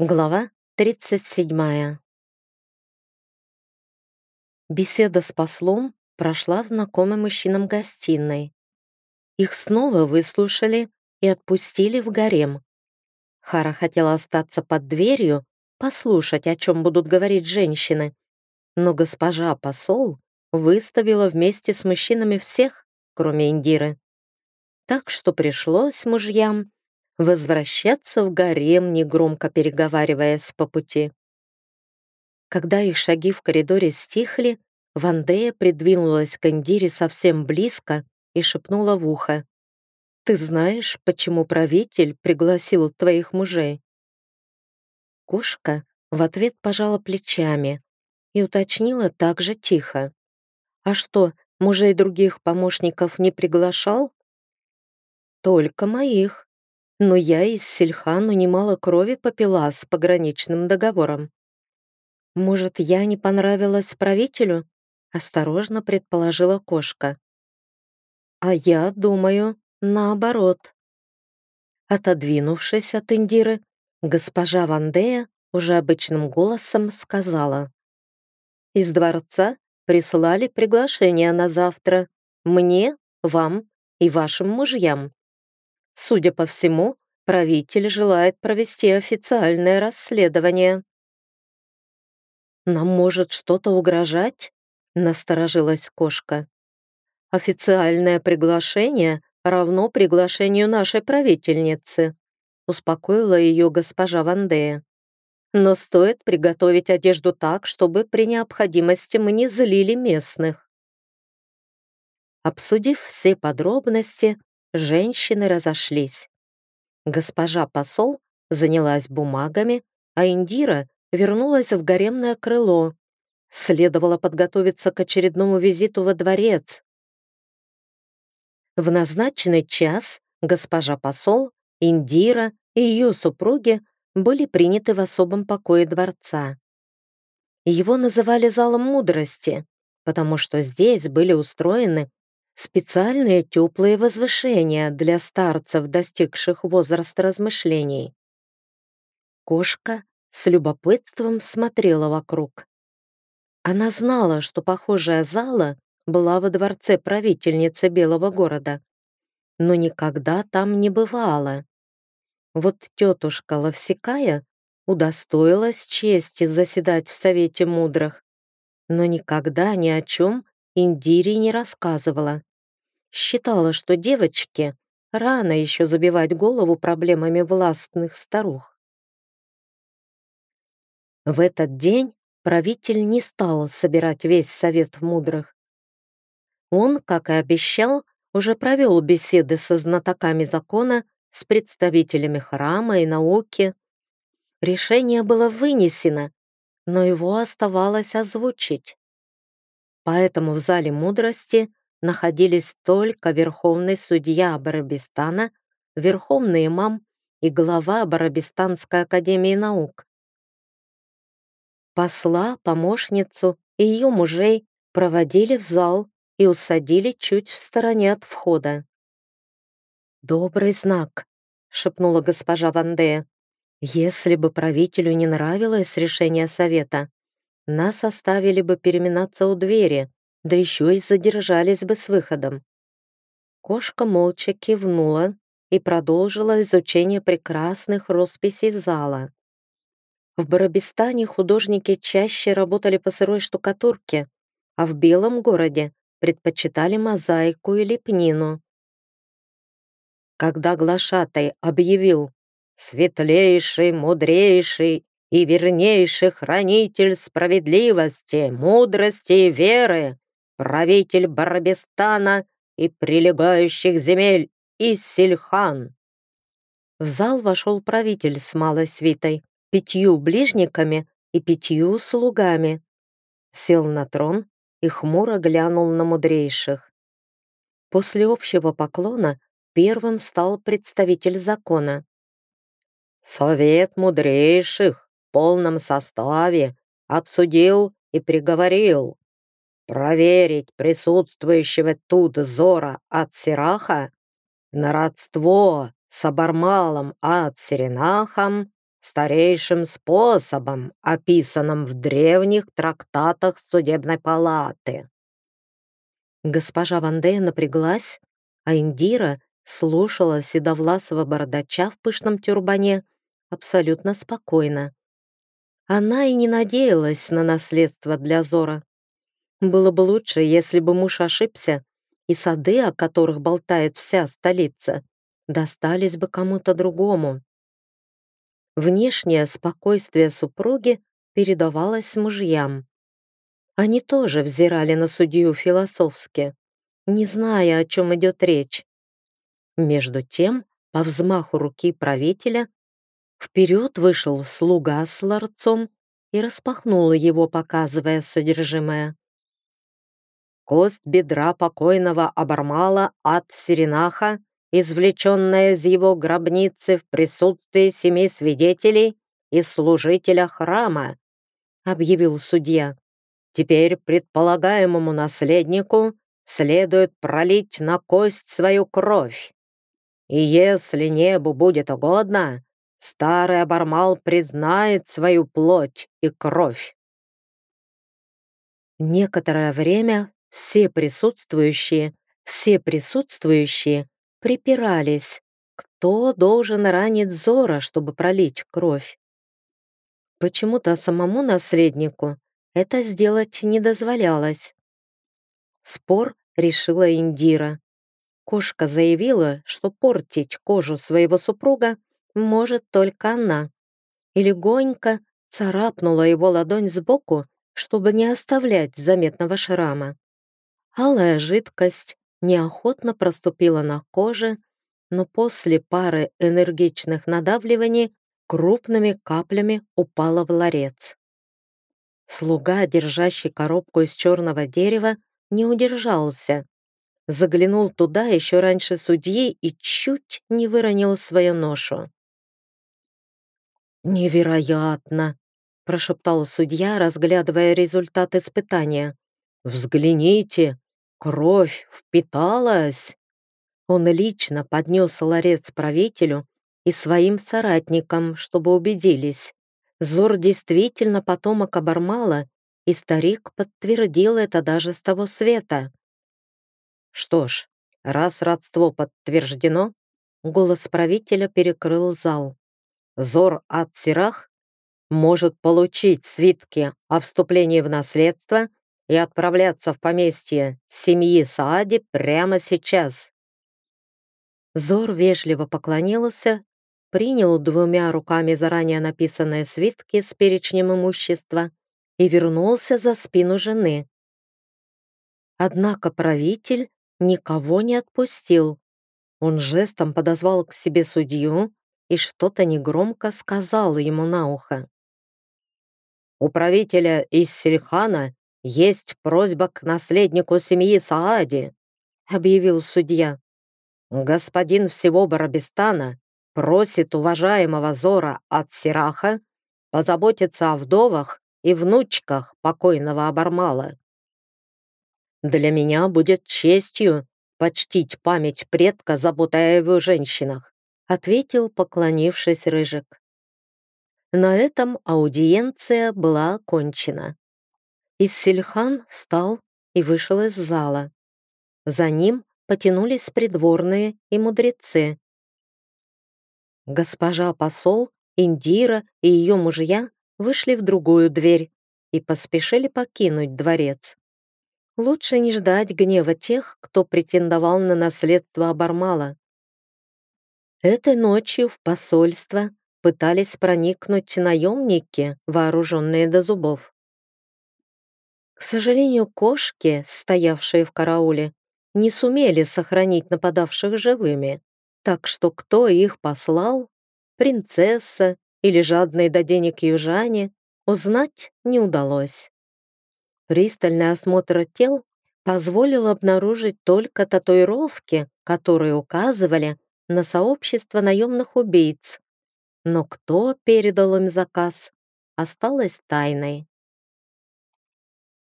Глава 37. Беседа с послом прошла в знакомой мужчинам гостиной. Их снова выслушали и отпустили в гарем. Хара хотела остаться под дверью, послушать, о чем будут говорить женщины, но госпожа посол выставила вместе с мужчинами всех, кроме Индиры. Так что пришлось мужьям возвращаться в гарем, негромко переговариваясь по пути. Когда их шаги в коридоре стихли, Вандея придвинулась к Индире совсем близко и шепнула в ухо. «Ты знаешь, почему правитель пригласил твоих мужей?» Кошка в ответ пожала плечами и уточнила так же тихо. «А что, мужей других помощников не приглашал?» «Только моих», но я из Сильхану немало крови попила с пограничным договором. Может, я не понравилась правителю? Осторожно предположила кошка. А я думаю, наоборот. Отодвинувшись от Индиры, госпожа Вандея уже обычным голосом сказала. «Из дворца прислали приглашение на завтра. Мне, вам и вашим мужьям. Судя по всему, правитель желает провести официальное расследование. «Нам может что-то угрожать?» — насторожилась кошка. «Официальное приглашение равно приглашению нашей правительницы», — успокоила ее госпожа Вандея. «Но стоит приготовить одежду так, чтобы при необходимости мы не злили местных». Обсудив все подробности, женщины разошлись. Госпожа посол занялась бумагами, а Индира вернулась в гаремное крыло. Следовало подготовиться к очередному визиту во дворец. В назначенный час госпожа посол, Индира и ее супруги были приняты в особом покое дворца. Его называли залом мудрости, потому что здесь были устроены специальные теплые возвышения для старцев, достигших возраста размышлений. Кошка с любопытством смотрела вокруг. Она знала, что похожая зала была во дворце правительницы Белого города, но никогда там не бывала. Вот тетушка Ловсекая удостоилась чести заседать в Совете Мудрых, но никогда ни о чем Индире не рассказывала. Считала, что девочке рано еще забивать голову проблемами властных старух. В этот день правитель не стал собирать весь совет мудрых. Он, как и обещал, уже провел беседы со знатоками закона, с представителями храма и науки. Решение было вынесено, но его оставалось озвучить. Поэтому в зале мудрости находились только верховный судья Барабистана, верховный имам и глава Барабистанской академии наук. Посла, помощницу и ее мужей проводили в зал и усадили чуть в стороне от входа. «Добрый знак», — шепнула госпожа Вандея. «Если бы правителю не нравилось решение совета, нас оставили бы переминаться у двери, да еще и задержались бы с выходом. Кошка молча кивнула и продолжила изучение прекрасных росписей зала. В Барабистане художники чаще работали по сырой штукатурке, а в Белом городе предпочитали мозаику и лепнину. Когда глашатай объявил «Светлейший, мудрейший и вернейший хранитель справедливости, мудрости и веры», правитель Барабистана и прилегающих земель Иссельхан. В зал вошел правитель с малой свитой, пятью ближниками и пятью слугами. Сел на трон и хмуро глянул на мудрейших. После общего поклона первым стал представитель закона. «Совет мудрейших в полном составе обсудил и приговорил проверить присутствующего тут Зора от Сираха на родство с Абармалом от Серенахом старейшим способом, описанным в древних трактатах судебной палаты». Госпожа Вандея напряглась, а Индира слушала седовласого бородача в пышном тюрбане абсолютно спокойно. Она и не надеялась на наследство для Зора. Было бы лучше, если бы муж ошибся, и сады, о которых болтает вся столица, достались бы кому-то другому. Внешнее спокойствие супруги передавалось мужьям. Они тоже взирали на судью философски, не зная, о чем идет речь. Между тем, по взмаху руки правителя, вперед вышел слуга с ларцом и распахнул его, показывая содержимое. Кость бедра покойного Абармала от Сиренаха извлеченная из его гробницы в присутствии семи свидетелей и служителя храма», — объявил судья. «Теперь предполагаемому наследнику следует пролить на кость свою кровь. И если небу будет угодно, старый обормал признает свою плоть и кровь». Некоторое время все присутствующие, все присутствующие припирались, кто должен ранить Зора, чтобы пролить кровь. Почему-то самому наследнику это сделать не дозволялось. Спор решила Индира. Кошка заявила, что портить кожу своего супруга может только она, и легонько царапнула его ладонь сбоку, чтобы не оставлять заметного шрама. Алая жидкость неохотно проступила на коже, но после пары энергичных надавливаний крупными каплями упала в ларец. Слуга, держащий коробку из черного дерева, не удержался. Заглянул туда еще раньше судьи и чуть не выронил свою ношу. «Невероятно!» — прошептал судья, разглядывая результат испытания. «Взгляните, Кровь впиталась. Он лично поднес ларец правителю и своим соратникам, чтобы убедились. Зор действительно потомок Абармала, и старик подтвердил это даже с того света. Что ж, раз родство подтверждено, голос правителя перекрыл зал. Зор от Сирах может получить свитки о вступлении в наследство и отправляться в поместье семьи Саади прямо сейчас». Зор вежливо поклонился, принял двумя руками заранее написанные свитки с перечнем имущества и вернулся за спину жены. Однако правитель никого не отпустил. Он жестом подозвал к себе судью и что-то негромко сказал ему на ухо. «У правителя из Сельхана «Есть просьба к наследнику семьи Саади», — объявил судья. «Господин всего Барабистана просит уважаемого Зора от Сираха позаботиться о вдовах и внучках покойного Абармала. Для меня будет честью почтить память предка, заботой о его женщинах», ответил, поклонившись Рыжик. На этом аудиенция была окончена. Иссельхан встал и вышел из зала. За ним потянулись придворные и мудрецы. Госпожа посол, Индира и ее мужья вышли в другую дверь и поспешили покинуть дворец. Лучше не ждать гнева тех, кто претендовал на наследство Абармала. Этой ночью в посольство пытались проникнуть наемники, вооруженные до зубов. К сожалению, кошки, стоявшие в карауле, не сумели сохранить нападавших живыми, так что кто их послал, принцесса или жадные до денег южане, узнать не удалось. Пристальный осмотр тел позволил обнаружить только татуировки, которые указывали на сообщество наемных убийц. Но кто передал им заказ, осталось тайной.